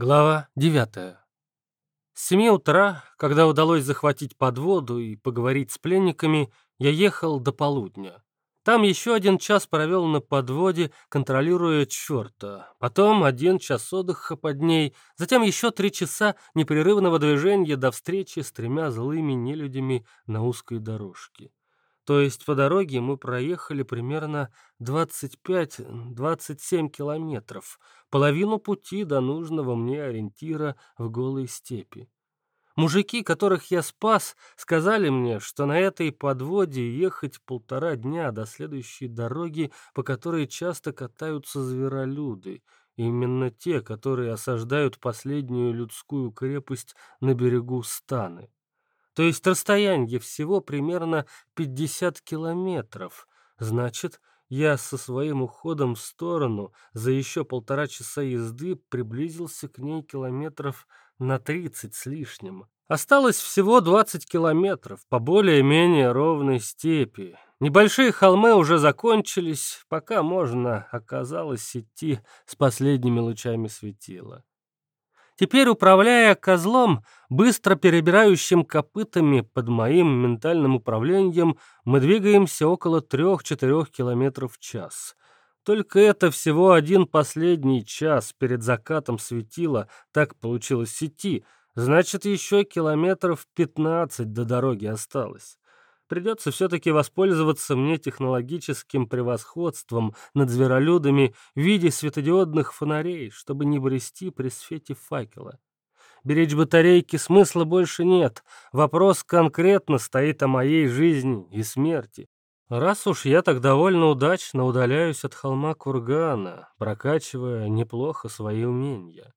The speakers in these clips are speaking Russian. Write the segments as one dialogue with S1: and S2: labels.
S1: Глава 9. С семи утра, когда удалось захватить подводу и поговорить с пленниками, я ехал до полудня. Там еще один час провел на подводе, контролируя черта. Потом один час отдыха под ней, затем еще три часа непрерывного движения до встречи с тремя злыми нелюдями на узкой дорожке. То есть по дороге мы проехали примерно 25-27 километров, половину пути до нужного мне ориентира в голой степи. Мужики, которых я спас, сказали мне, что на этой подводе ехать полтора дня до следующей дороги, по которой часто катаются зверолюды, именно те, которые осаждают последнюю людскую крепость на берегу Станы. То есть расстояние всего примерно 50 километров. Значит, я со своим уходом в сторону за еще полтора часа езды приблизился к ней километров на 30 с лишним. Осталось всего 20 километров по более-менее ровной степи. Небольшие холмы уже закончились, пока можно оказалось идти с последними лучами светила. Теперь, управляя козлом, быстро перебирающим копытами под моим ментальным управлением, мы двигаемся около 3-4 км в час. Только это всего один последний час перед закатом светила, так получилось сети, значит, еще километров 15 до дороги осталось. Придется все-таки воспользоваться мне технологическим превосходством над зверолюдами в виде светодиодных фонарей, чтобы не брести при свете факела. Беречь батарейки смысла больше нет. Вопрос конкретно стоит о моей жизни и смерти. Раз уж я так довольно удачно удаляюсь от холма кургана, прокачивая неплохо свои умения.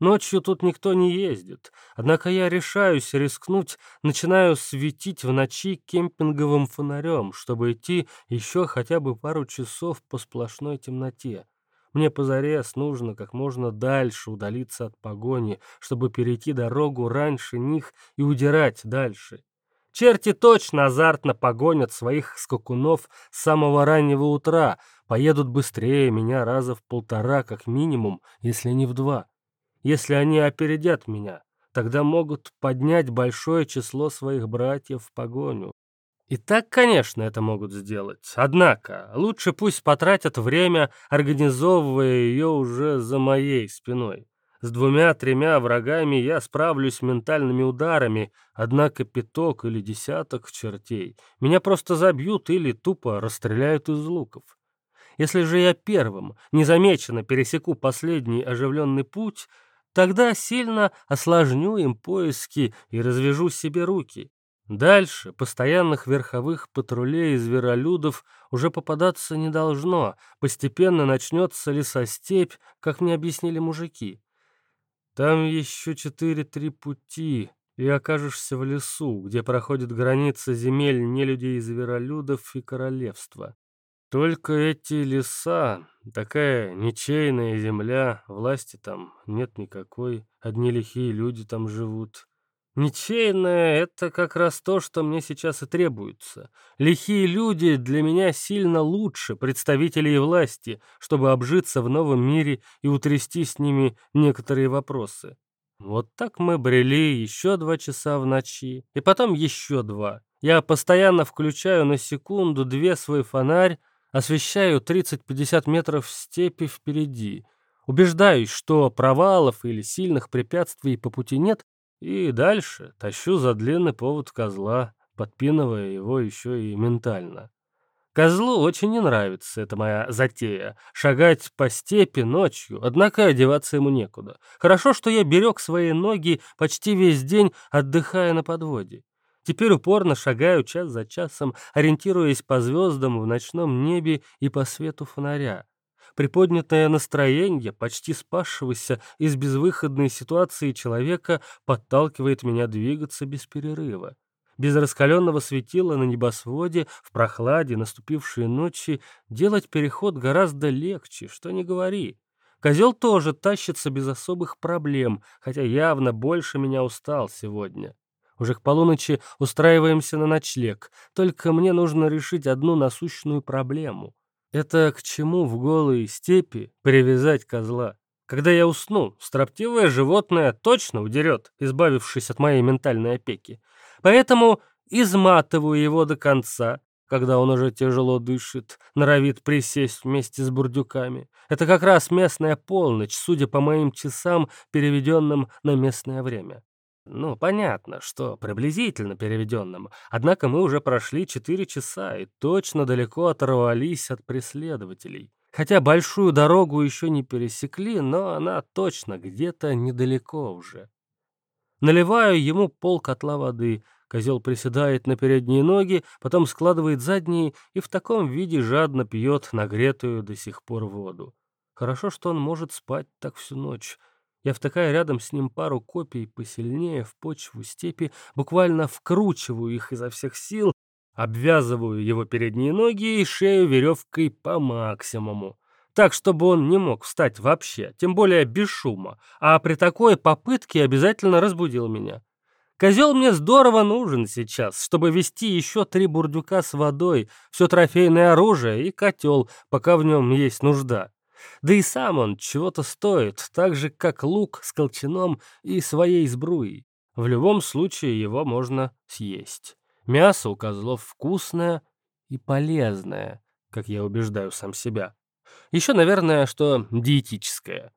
S1: Ночью тут никто не ездит, однако я решаюсь рискнуть, начинаю светить в ночи кемпинговым фонарем, чтобы идти еще хотя бы пару часов по сплошной темноте. Мне позарез нужно как можно дальше удалиться от погони, чтобы перейти дорогу раньше них и удирать дальше. Черти точно азартно погонят своих скакунов с самого раннего утра, поедут быстрее меня раза в полтора как минимум, если не в два. Если они опередят меня, тогда могут поднять большое число своих братьев в погоню. И так, конечно, это могут сделать. Однако, лучше пусть потратят время, организовывая ее уже за моей спиной. С двумя-тремя врагами я справлюсь ментальными ударами, однако пяток или десяток чертей меня просто забьют или тупо расстреляют из луков. Если же я первым, незамеченно пересеку последний оживленный путь, Тогда сильно осложню им поиски и развяжу себе руки. Дальше постоянных верховых патрулей и зверолюдов уже попадаться не должно. Постепенно начнется лесостепь, как мне объяснили мужики. Там еще четыре-три пути, и окажешься в лесу, где проходит граница земель нелюдей и зверолюдов и королевства. Только эти леса, такая ничейная земля, власти там нет никакой, одни лихие люди там живут. Ничейное — это как раз то, что мне сейчас и требуется. Лихие люди для меня сильно лучше представителей власти, чтобы обжиться в новом мире и утрясти с ними некоторые вопросы. Вот так мы брели еще два часа в ночи, и потом еще два. Я постоянно включаю на секунду-две свой фонарь, Освещаю 30-50 метров степи впереди. Убеждаюсь, что провалов или сильных препятствий по пути нет, и дальше тащу за длинный повод козла, подпинывая его еще и ментально. Козлу очень не нравится эта моя затея — шагать по степи ночью, однако одеваться ему некуда. Хорошо, что я берег свои ноги почти весь день, отдыхая на подводе. Теперь упорно шагаю час за часом, ориентируясь по звездам в ночном небе и по свету фонаря. Приподнятое настроение, почти спасшегося из безвыходной ситуации человека, подталкивает меня двигаться без перерыва. Без раскаленного светила на небосводе, в прохладе наступившей ночи, делать переход гораздо легче, что не говори. Козел тоже тащится без особых проблем, хотя явно больше меня устал сегодня. Уже к полуночи устраиваемся на ночлег. Только мне нужно решить одну насущную проблему. Это к чему в голые степи привязать козла? Когда я усну, строптивое животное точно удерет, избавившись от моей ментальной опеки. Поэтому изматываю его до конца, когда он уже тяжело дышит, норовит присесть вместе с бурдюками. Это как раз местная полночь, судя по моим часам, переведенным на местное время. Ну, понятно, что приблизительно переведенным, однако мы уже прошли четыре часа и точно далеко оторвались от преследователей. Хотя большую дорогу еще не пересекли, но она точно где-то недалеко уже. Наливаю ему пол котла воды — Козел приседает на передние ноги, потом складывает задние и в таком виде жадно пьет нагретую до сих пор воду. Хорошо, что он может спать так всю ночь. Я втыкаю рядом с ним пару копий посильнее в почву степи, буквально вкручиваю их изо всех сил, обвязываю его передние ноги и шею веревкой по максимуму. Так, чтобы он не мог встать вообще, тем более без шума, а при такой попытке обязательно разбудил меня. Козел мне здорово нужен сейчас, чтобы вести еще три бурдюка с водой, все трофейное оружие и котел, пока в нем есть нужда. Да и сам он чего-то стоит, так же, как лук с колчаном и своей сбруей. В любом случае его можно съесть. Мясо у козлов вкусное и полезное, как я убеждаю сам себя. Еще, наверное, что диетическое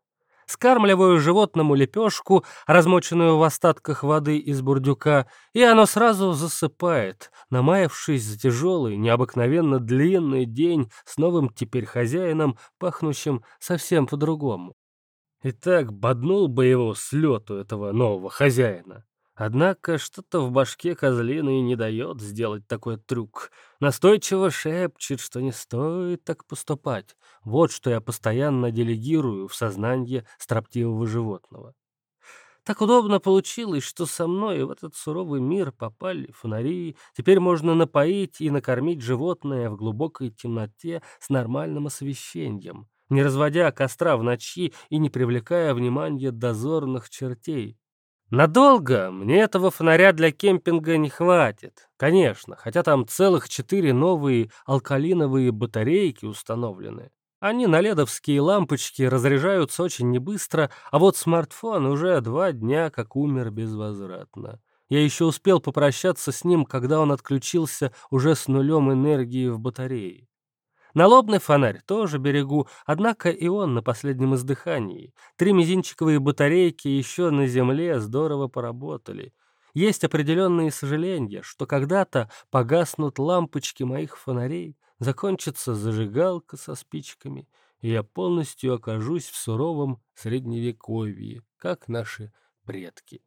S1: скармливаю животному лепешку, размоченную в остатках воды из бурдюка, и оно сразу засыпает, намаявшись за тяжелый, необыкновенно длинный день с новым теперь хозяином, пахнущим совсем по-другому. И так боднул бы его с лету этого нового хозяина. Однако что-то в башке козлиной не дает сделать такой трюк. Настойчиво шепчет, что не стоит так поступать. Вот что я постоянно делегирую в сознание строптивого животного. Так удобно получилось, что со мной в этот суровый мир попали фонари. Теперь можно напоить и накормить животное в глубокой темноте с нормальным освещением, не разводя костра в ночи и не привлекая внимания дозорных чертей. Надолго мне этого фонаря для кемпинга не хватит. Конечно, хотя там целых четыре новые алкалиновые батарейки установлены. Они на ледовские лампочки разряжаются очень небыстро, а вот смартфон уже два дня как умер безвозвратно. Я еще успел попрощаться с ним, когда он отключился уже с нулем энергии в батарее. Налобный фонарь тоже берегу, однако и он на последнем издыхании. Три мизинчиковые батарейки еще на земле здорово поработали. Есть определенные сожаления, что когда-то погаснут лампочки моих фонарей, закончится зажигалка со спичками, и я полностью окажусь в суровом средневековье, как наши предки.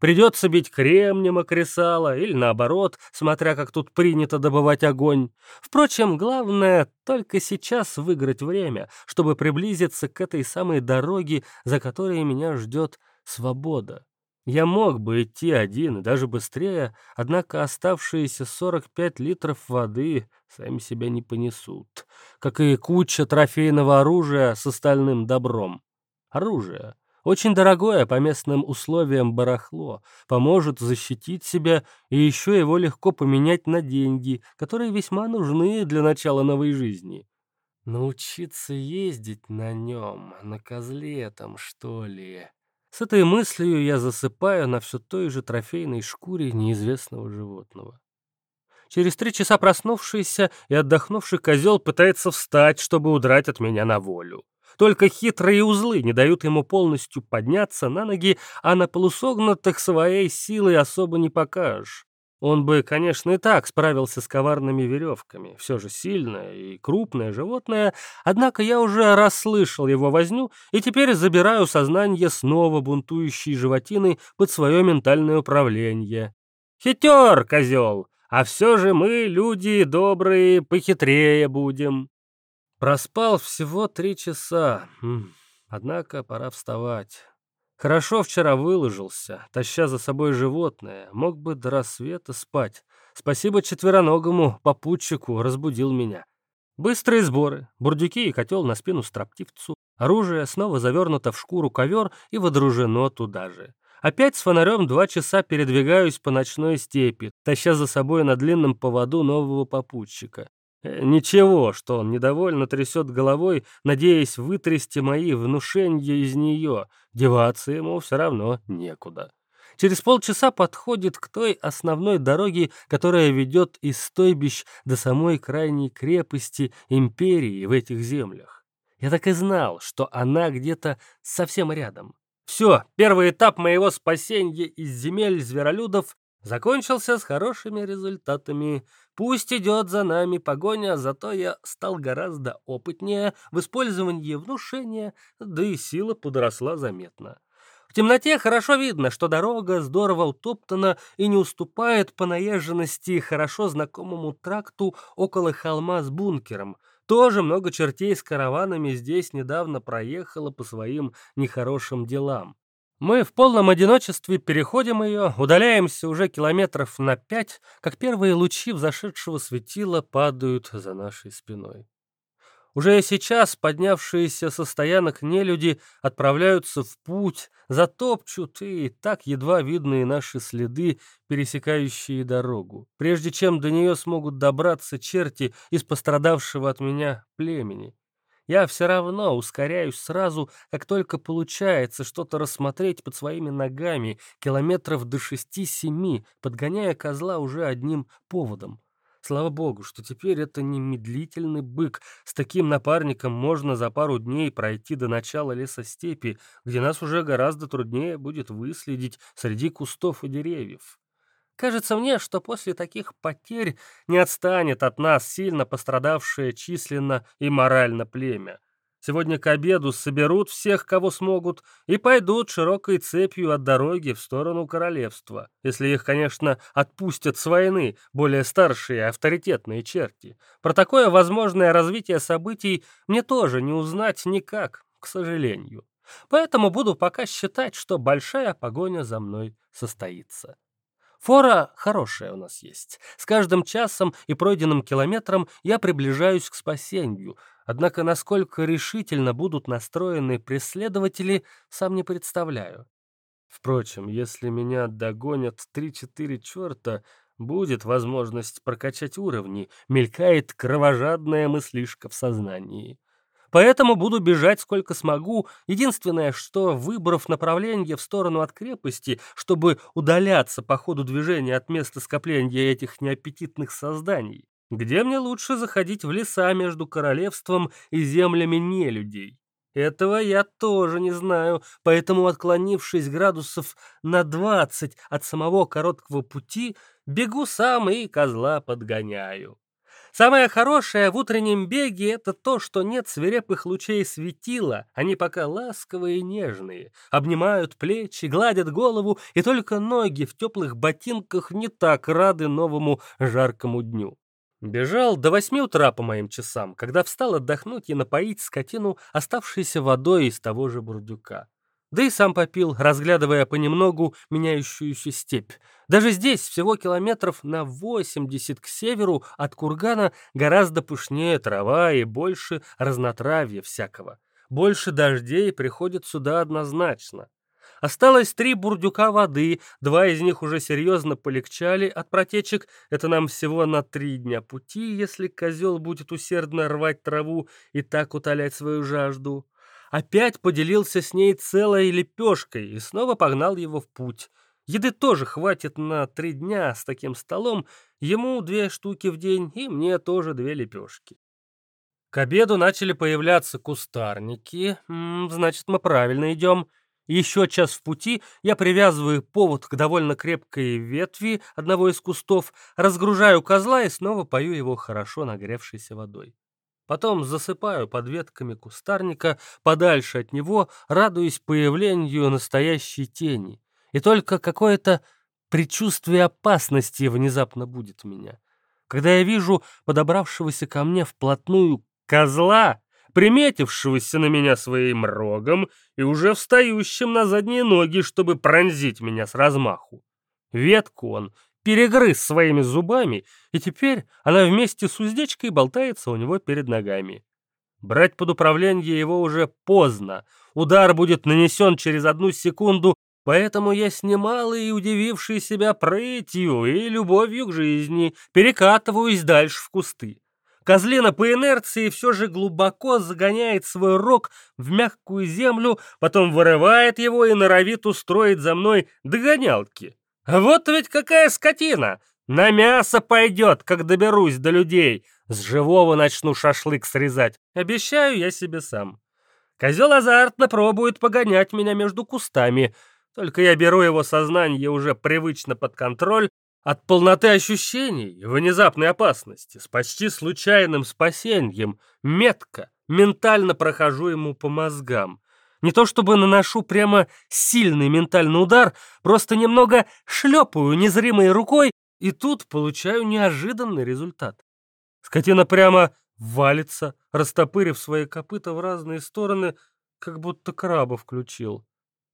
S1: Придется бить кремнем о кресало или наоборот, смотря как тут принято добывать огонь. Впрочем, главное только сейчас выиграть время, чтобы приблизиться к этой самой дороге, за которой меня ждет свобода. Я мог бы идти один и даже быстрее, однако оставшиеся 45 литров воды сами себя не понесут, как и куча трофейного оружия с остальным добром. Оружие очень дорогое по местным условиям барахло, поможет защитить себя, и еще его легко поменять на деньги, которые весьма нужны для начала новой жизни. Научиться ездить на нем, на козле там, что ли. С этой мыслью я засыпаю на все той же трофейной шкуре неизвестного животного. Через три часа проснувшийся и отдохнувший козел пытается встать, чтобы удрать от меня на волю. Только хитрые узлы не дают ему полностью подняться на ноги, а на полусогнутых своей силой особо не покажешь. Он бы, конечно, и так справился с коварными веревками. Все же сильное и крупное животное, однако я уже расслышал его возню и теперь забираю сознание снова бунтующей животины под свое ментальное управление. «Хитер, козел! А все же мы, люди добрые, похитрее будем!» Проспал всего три часа. Однако пора вставать. Хорошо вчера выложился, таща за собой животное. Мог бы до рассвета спать. Спасибо четвероногому попутчику, разбудил меня. Быстрые сборы, бурдюки и котел на спину строптивцу. Оружие снова завернуто в шкуру ковер и водружено туда же. Опять с фонарем два часа передвигаюсь по ночной степи, таща за собой на длинном поводу нового попутчика. Э, ничего, что он недовольно трясет головой, надеясь вытрясти мои внушения из нее. Деваться ему все равно некуда. Через полчаса подходит к той основной дороге, которая ведет из стойбищ до самой крайней крепости империи в этих землях. Я так и знал, что она где-то совсем рядом. Все, первый этап моего спасения из земель зверолюдов закончился с хорошими результатами. Пусть идет за нами погоня, зато я стал гораздо опытнее в использовании внушения, да и сила подросла заметно. В темноте хорошо видно, что дорога здорово утоптана и не уступает по наезженности хорошо знакомому тракту около холма с бункером. Тоже много чертей с караванами здесь недавно проехало по своим нехорошим делам. Мы в полном одиночестве переходим ее, удаляемся уже километров на пять, как первые лучи взошедшего светила падают за нашей спиной. Уже сейчас поднявшиеся со стоянок нелюди отправляются в путь, затопчут и так едва видные наши следы, пересекающие дорогу, прежде чем до нее смогут добраться черти из пострадавшего от меня племени. Я все равно ускоряюсь сразу, как только получается что-то рассмотреть под своими ногами, километров до шести-семи, подгоняя козла уже одним поводом. Слава богу, что теперь это не медлительный бык. С таким напарником можно за пару дней пройти до начала лесостепи, где нас уже гораздо труднее будет выследить среди кустов и деревьев. Кажется мне, что после таких потерь не отстанет от нас сильно пострадавшее численно и морально племя. Сегодня к обеду соберут всех, кого смогут, и пойдут широкой цепью от дороги в сторону королевства, если их, конечно, отпустят с войны более старшие авторитетные черти. Про такое возможное развитие событий мне тоже не узнать никак, к сожалению. Поэтому буду пока считать, что большая погоня за мной состоится. Фора хорошая у нас есть. С каждым часом и пройденным километром я приближаюсь к спасению. Однако насколько решительно будут настроены преследователи, сам не представляю. Впрочем, если меня догонят три-четыре черта, будет возможность прокачать уровни, мелькает кровожадная мыслишка в сознании. Поэтому буду бежать сколько смогу. Единственное, что, выбрав направление в сторону от крепости, чтобы удаляться по ходу движения от места скопления этих неаппетитных созданий, где мне лучше заходить в леса между королевством и землями нелюдей. Этого я тоже не знаю, поэтому, отклонившись градусов на двадцать от самого короткого пути, бегу сам и козла подгоняю. Самое хорошее в утреннем беге — это то, что нет свирепых лучей светила, они пока ласковые и нежные, обнимают плечи, гладят голову, и только ноги в теплых ботинках не так рады новому жаркому дню. Бежал до восьми утра по моим часам, когда встал отдохнуть и напоить скотину, оставшейся водой из того же бурдюка. Да и сам попил, разглядывая понемногу меняющуюся степь. Даже здесь, всего километров на 80 к северу от кургана, гораздо пышнее трава и больше разнотравья всякого. Больше дождей приходит сюда однозначно. Осталось три бурдюка воды, два из них уже серьезно полегчали от протечек. Это нам всего на три дня пути, если козел будет усердно рвать траву и так утолять свою жажду опять поделился с ней целой лепешкой и снова погнал его в путь. Еды тоже хватит на три дня с таким столом, ему две штуки в день и мне тоже две лепешки. К обеду начали появляться кустарники, значит, мы правильно идем. Еще час в пути я привязываю повод к довольно крепкой ветви одного из кустов, разгружаю козла и снова пою его хорошо нагревшейся водой. Потом засыпаю под ветками кустарника, подальше от него, радуясь появлению настоящей тени. И только какое-то предчувствие опасности внезапно будет меня. Когда я вижу подобравшегося ко мне вплотную козла, приметившегося на меня своим рогом и уже встающим на задние ноги, чтобы пронзить меня с размаху. Ветку он перегрыз своими зубами, и теперь она вместе с уздечкой болтается у него перед ногами. Брать под управление его уже поздно. Удар будет нанесен через одну секунду, поэтому я с немалой удивившей себя прытью и любовью к жизни перекатываюсь дальше в кусты. Козлина по инерции все же глубоко загоняет свой рог в мягкую землю, потом вырывает его и норовит устроить за мной догонялки. Вот ведь какая скотина! На мясо пойдет, как доберусь до людей. С живого начну шашлык срезать. Обещаю я себе сам. Козел азартно пробует погонять меня между кустами. Только я беру его сознание уже привычно под контроль, от полноты ощущений, внезапной опасности, с почти случайным спасением, метко, ментально прохожу ему по мозгам. Не то чтобы наношу прямо сильный ментальный удар, просто немного шлепаю незримой рукой, и тут получаю неожиданный результат. Скотина прямо валится, растопырив свои копыта в разные стороны, как будто краба включил.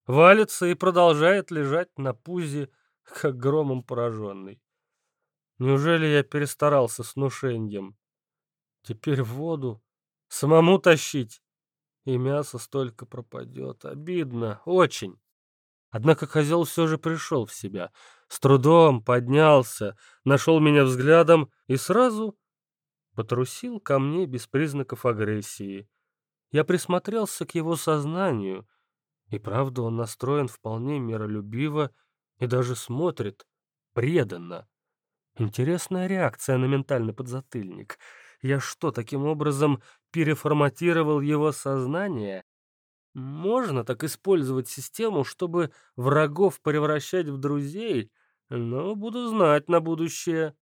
S1: Валится и продолжает лежать на пузе, как громом пораженный. Неужели я перестарался с нушением? Теперь в воду самому тащить, и мясо столько пропадет. Обидно, очень. Однако козел все же пришел в себя, с трудом поднялся, нашел меня взглядом и сразу потрусил ко мне без признаков агрессии. Я присмотрелся к его сознанию, и правда он настроен вполне миролюбиво и даже смотрит преданно. Интересная реакция на ментальный подзатыльник. Я что, таким образом переформатировал его сознание? Можно так использовать систему, чтобы врагов превращать в друзей, но буду знать на будущее.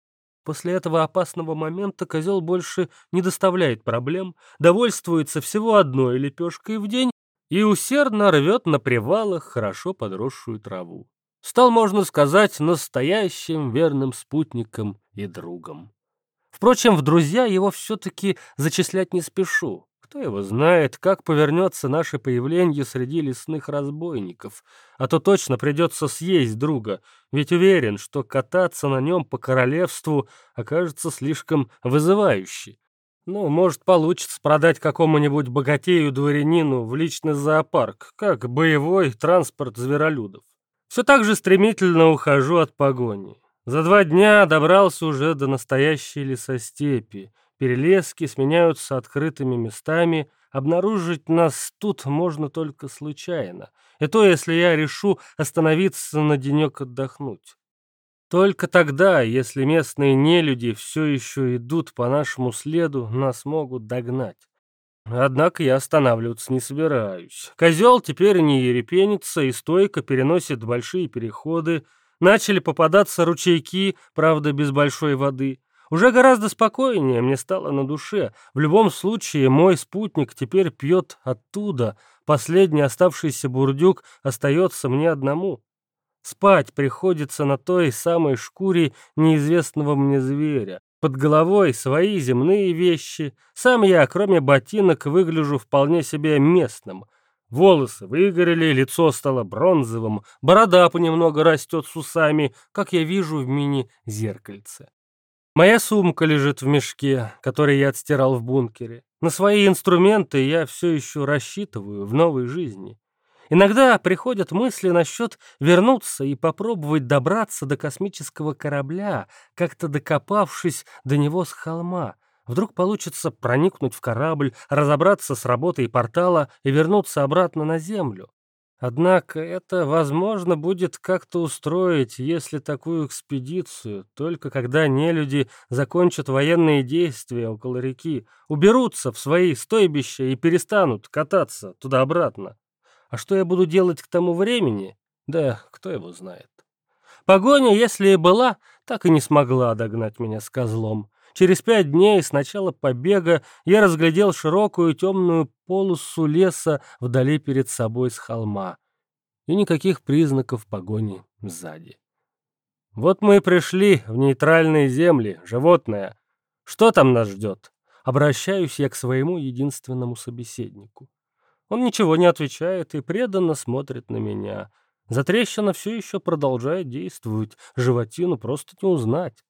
S1: После этого опасного момента козел больше не доставляет проблем, довольствуется всего одной лепешкой в день и усердно рвет на привалах хорошо подросшую траву стал, можно сказать, настоящим верным спутником и другом. Впрочем, в друзья его все-таки зачислять не спешу. Кто его знает, как повернется наше появление среди лесных разбойников. А то точно придется съесть друга, ведь уверен, что кататься на нем по королевству окажется слишком вызывающе. Ну, может, получится продать какому-нибудь богатею-дворянину в личный зоопарк, как боевой транспорт зверолюдов. Все так же стремительно ухожу от погони. За два дня добрался уже до настоящей лесостепи. Перелески сменяются открытыми местами. Обнаружить нас тут можно только случайно. И то, если я решу остановиться на денек отдохнуть. Только тогда, если местные нелюди все еще идут по нашему следу, нас могут догнать. Однако я останавливаться не собираюсь. Козел теперь не ерепенится и стойко переносит большие переходы. Начали попадаться ручейки, правда, без большой воды. Уже гораздо спокойнее мне стало на душе. В любом случае, мой спутник теперь пьет оттуда. Последний оставшийся бурдюк остается мне одному. Спать приходится на той самой шкуре неизвестного мне зверя. Под головой свои земные вещи. Сам я, кроме ботинок, выгляжу вполне себе местным. Волосы выгорели, лицо стало бронзовым, борода понемногу растет с усами, как я вижу в мини-зеркальце. Моя сумка лежит в мешке, который я отстирал в бункере. На свои инструменты я все еще рассчитываю в новой жизни. Иногда приходят мысли насчет вернуться и попробовать добраться до космического корабля, как-то докопавшись до него с холма. Вдруг получится проникнуть в корабль, разобраться с работой портала и вернуться обратно на Землю. Однако это возможно будет как-то устроить, если такую экспедицию, только когда нелюди закончат военные действия около реки, уберутся в свои стойбища и перестанут кататься туда-обратно. А что я буду делать к тому времени? Да кто его знает. Погоня, если и была, так и не смогла догнать меня с козлом. Через пять дней с начала побега я разглядел широкую темную полосу леса вдали перед собой с холма. И никаких признаков погони сзади. Вот мы и пришли в нейтральные земли, животное. Что там нас ждет? Обращаюсь я к своему единственному собеседнику. Он ничего не отвечает и преданно смотрит на меня. Затрещина все еще продолжает действовать, животину просто не узнать.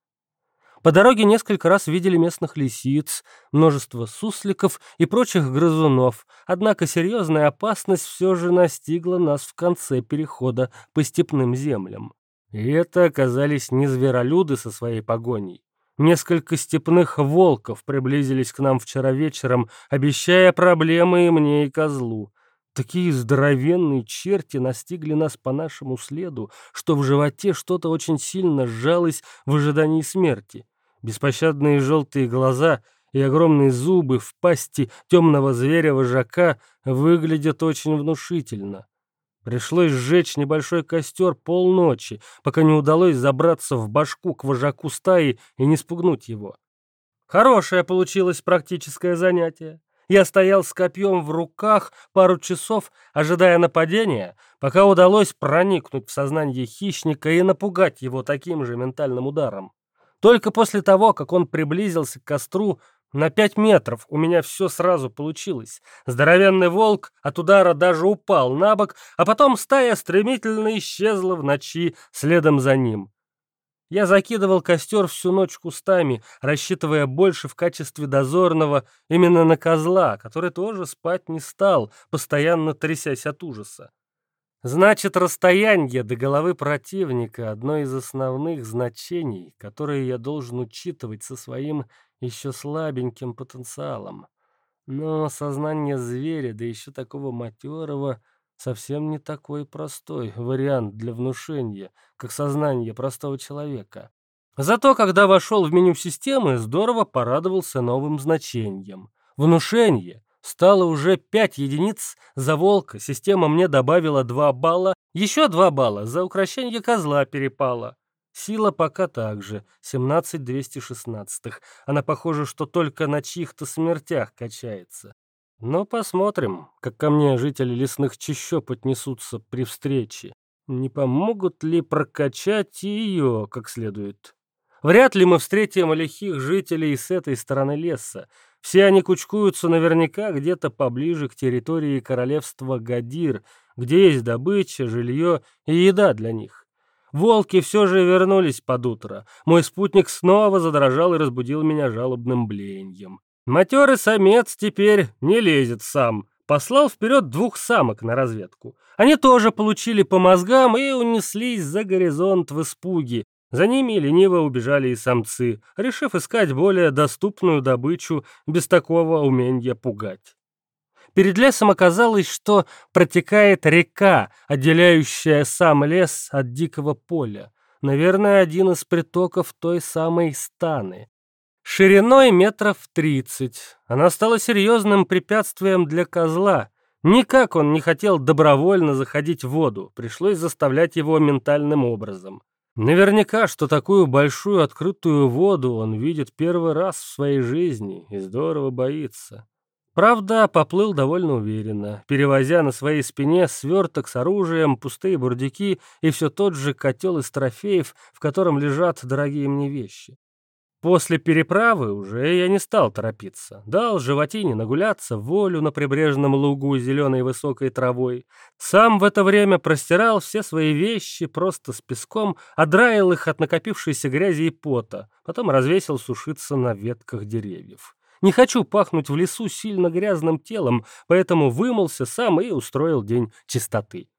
S1: По дороге несколько раз видели местных лисиц, множество сусликов и прочих грызунов, однако серьезная опасность все же настигла нас в конце перехода по степным землям. И это оказались не зверолюды со своей погоней. Несколько степных волков приблизились к нам вчера вечером, обещая проблемы и мне, и козлу. Такие здоровенные черти настигли нас по нашему следу, что в животе что-то очень сильно сжалось в ожидании смерти. Беспощадные желтые глаза и огромные зубы в пасти темного зверя-вожака выглядят очень внушительно. Пришлось сжечь небольшой костер полночи, пока не удалось забраться в башку к вожаку стаи и не спугнуть его. Хорошее получилось практическое занятие. Я стоял с копьем в руках пару часов, ожидая нападения, пока удалось проникнуть в сознание хищника и напугать его таким же ментальным ударом. Только после того, как он приблизился к костру, на пять метров у меня все сразу получилось. Здоровенный волк от удара даже упал на бок, а потом стая стремительно исчезла в ночи следом за ним. Я закидывал костер всю ночь кустами, рассчитывая больше в качестве дозорного именно на козла, который тоже спать не стал, постоянно трясясь от ужаса. Значит, расстояние до головы противника — одно из основных значений, которые я должен учитывать со своим еще слабеньким потенциалом. Но сознание зверя, да еще такого матерого, совсем не такой простой вариант для внушения, как сознание простого человека. Зато, когда вошел в меню системы, здорово порадовался новым значением. Внушение стало уже 5 единиц за волка, система мне добавила 2 балла, еще 2 балла за украшение козла перепало. Сила пока так же, 17 216. Она похоже, что только на чьих-то смертях качается. Но посмотрим, как ко мне жители лесных чащоб отнесутся при встрече. Не помогут ли прокачать ее как следует? Вряд ли мы встретим лихих жителей с этой стороны леса. Все они кучкуются наверняка где-то поближе к территории королевства Гадир, где есть добыча, жилье и еда для них. Волки все же вернулись под утро. Мой спутник снова задрожал и разбудил меня жалобным блеянием. Матерый самец теперь не лезет сам. Послал вперед двух самок на разведку. Они тоже получили по мозгам и унеслись за горизонт в испуге. За ними лениво убежали и самцы, решив искать более доступную добычу без такого умения пугать. Перед лесом оказалось, что протекает река, отделяющая сам лес от дикого поля. Наверное, один из притоков той самой станы. Шириной метров тридцать. Она стала серьезным препятствием для козла. Никак он не хотел добровольно заходить в воду, пришлось заставлять его ментальным образом. Наверняка, что такую большую открытую воду он видит первый раз в своей жизни и здорово боится. Правда, поплыл довольно уверенно, перевозя на своей спине сверток с оружием, пустые бурдюки и все тот же котел из трофеев, в котором лежат дорогие мне вещи. После переправы уже я не стал торопиться. Дал животине нагуляться волю на прибрежном лугу зеленой высокой травой. Сам в это время простирал все свои вещи просто с песком, одраил их от накопившейся грязи и пота, потом развесил сушиться на ветках деревьев. Не хочу пахнуть в лесу сильно грязным телом, поэтому вымылся сам и устроил день чистоты.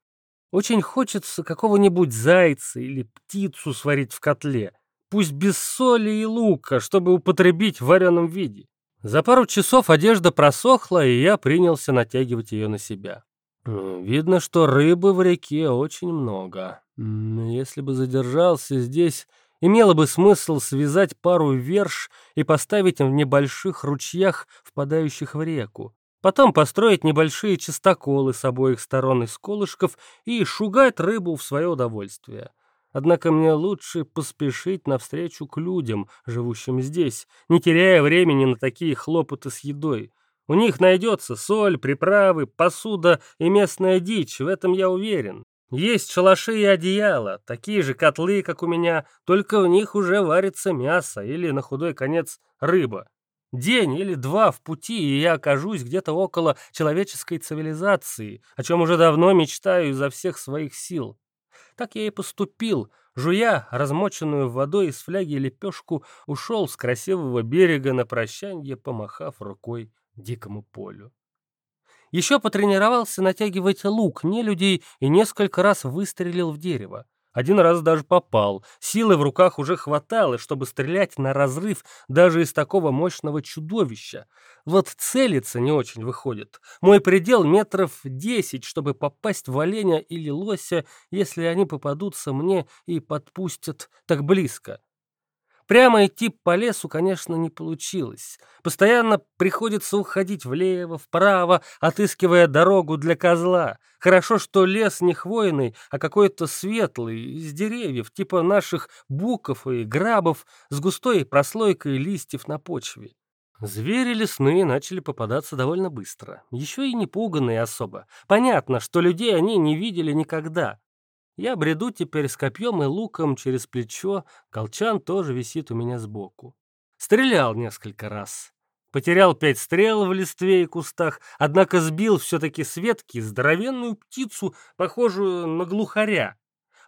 S1: Очень хочется какого-нибудь зайца или птицу сварить в котле, пусть без соли и лука, чтобы употребить в вареном виде. За пару часов одежда просохла, и я принялся натягивать ее на себя. Видно, что рыбы в реке очень много. Если бы задержался здесь Имело бы смысл связать пару верш и поставить в небольших ручьях, впадающих в реку. Потом построить небольшие чистоколы с обоих сторон из колышков и шугать рыбу в свое удовольствие. Однако мне лучше поспешить навстречу к людям, живущим здесь, не теряя времени на такие хлопоты с едой. У них найдется соль, приправы, посуда и местная дичь, в этом я уверен. Есть шалаши и одеяла, такие же котлы, как у меня, только в них уже варится мясо или, на худой конец, рыба. День или два в пути, и я окажусь где-то около человеческой цивилизации, о чем уже давно мечтаю изо всех своих сил. Так я и поступил, жуя размоченную водой из фляги лепешку, ушел с красивого берега на прощанье, помахав рукой дикому полю. Еще потренировался натягивать лук не людей и несколько раз выстрелил в дерево. Один раз даже попал. Силы в руках уже хватало, чтобы стрелять на разрыв даже из такого мощного чудовища. Вот целиться не очень выходит. Мой предел метров десять, чтобы попасть в оленя или лося, если они попадутся мне и подпустят так близко. Прямо идти по лесу, конечно, не получилось. Постоянно приходится уходить влево, вправо, отыскивая дорогу для козла. Хорошо, что лес не хвойный, а какой-то светлый, из деревьев, типа наших буков и грабов, с густой прослойкой листьев на почве. Звери лесные начали попадаться довольно быстро. Еще и не пуганные особо. Понятно, что людей они не видели никогда. Я бреду теперь с копьем и луком через плечо, колчан тоже висит у меня сбоку. Стрелял несколько раз. Потерял пять стрел в листве и кустах, однако сбил все-таки с ветки здоровенную птицу, похожую на глухаря.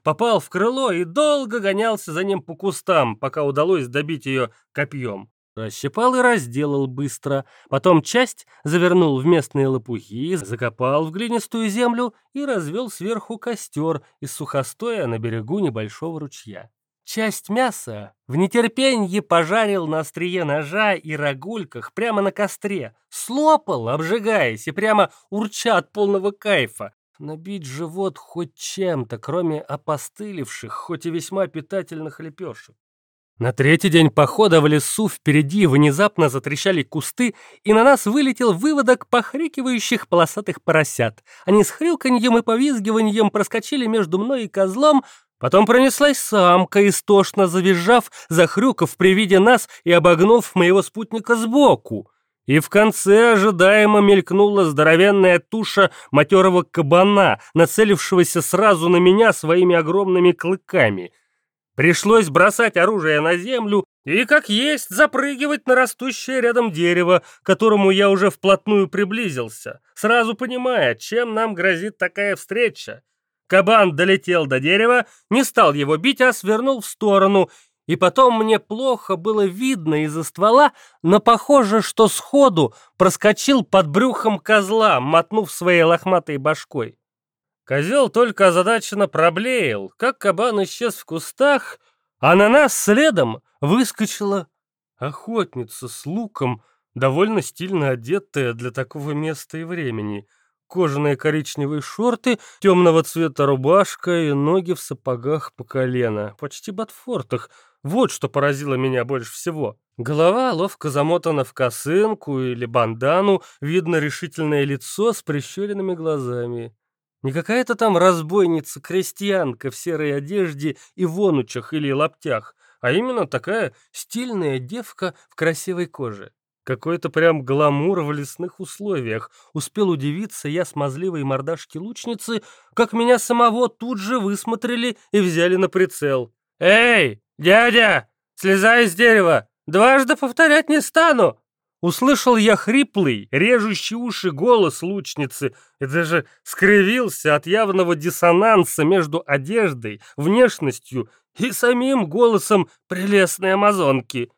S1: Попал в крыло и долго гонялся за ним по кустам, пока удалось добить ее копьем. Расщепал и разделал быстро, потом часть завернул в местные лопухи, закопал в глинистую землю и развел сверху костер из сухостоя на берегу небольшого ручья. Часть мяса в нетерпенье пожарил на острие ножа и рогульках прямо на костре, слопал, обжигаясь, и прямо урча от полного кайфа. Набить живот хоть чем-то, кроме опостылевших, хоть и весьма питательных лепешек. На третий день похода в лесу впереди внезапно затрещали кусты, и на нас вылетел выводок похрикивающих полосатых поросят. Они с хрюканьем и повизгиванием проскочили между мной и козлом, потом пронеслась самка, истошно завизжав, захрюкав при виде нас и обогнув моего спутника сбоку. И в конце ожидаемо мелькнула здоровенная туша матерого кабана, нацелившегося сразу на меня своими огромными клыками — Пришлось бросать оружие на землю и, как есть, запрыгивать на растущее рядом дерево, к которому я уже вплотную приблизился, сразу понимая, чем нам грозит такая встреча. Кабан долетел до дерева, не стал его бить, а свернул в сторону, и потом мне плохо было видно из-за ствола, но похоже, что сходу проскочил под брюхом козла, мотнув своей лохматой башкой. Козел только озадаченно проблеял, как кабан исчез в кустах, а на нас следом выскочила охотница с луком, довольно стильно одетая для такого места и времени. Кожаные коричневые шорты, темного цвета рубашка и ноги в сапогах по колено, почти ботфортах. Вот что поразило меня больше всего. Голова ловко замотана в косынку или бандану, видно решительное лицо с прищуренными глазами. Не какая-то там разбойница-крестьянка в серой одежде и вонучах или лаптях, а именно такая стильная девка в красивой коже. Какой-то прям гламур в лесных условиях. Успел удивиться я смазливой мордашки лучницы, как меня самого тут же высмотрели и взяли на прицел. «Эй, дядя, слезай с дерева! Дважды повторять не стану!» Услышал я хриплый, режущий уши голос лучницы и даже скривился от явного диссонанса между одеждой, внешностью и самим голосом прелестной амазонки.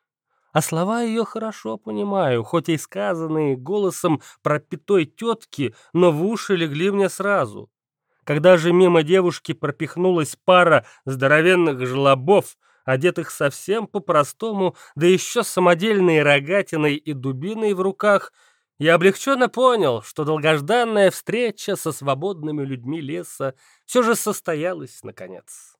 S1: А слова ее хорошо понимаю, хоть и сказанные голосом пропитой тетки, но в уши легли мне сразу. Когда же мимо девушки пропихнулась пара здоровенных жлобов, одетых совсем по-простому, да еще с самодельной рогатиной и дубиной в руках, я облегченно понял, что долгожданная встреча со свободными людьми леса все же состоялась наконец.